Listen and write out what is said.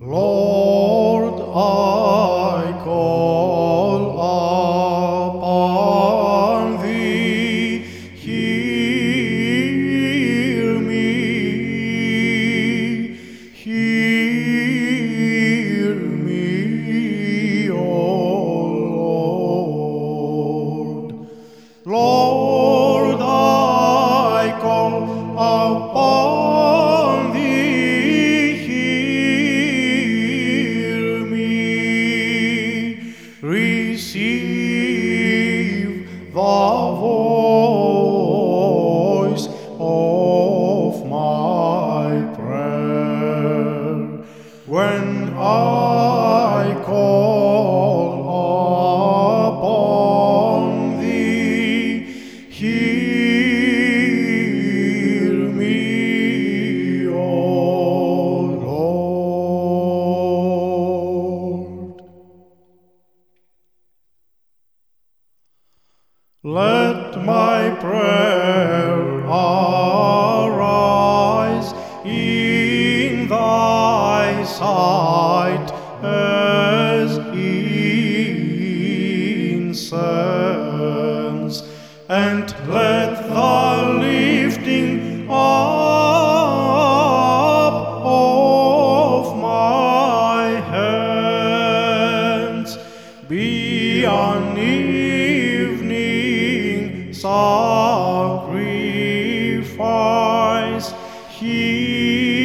Lord, voice of my prayer. When I call upon thee, hear Let my prayer arise in thy sight as incense, and let the lifting up of my hands be evening sacrifice. Hear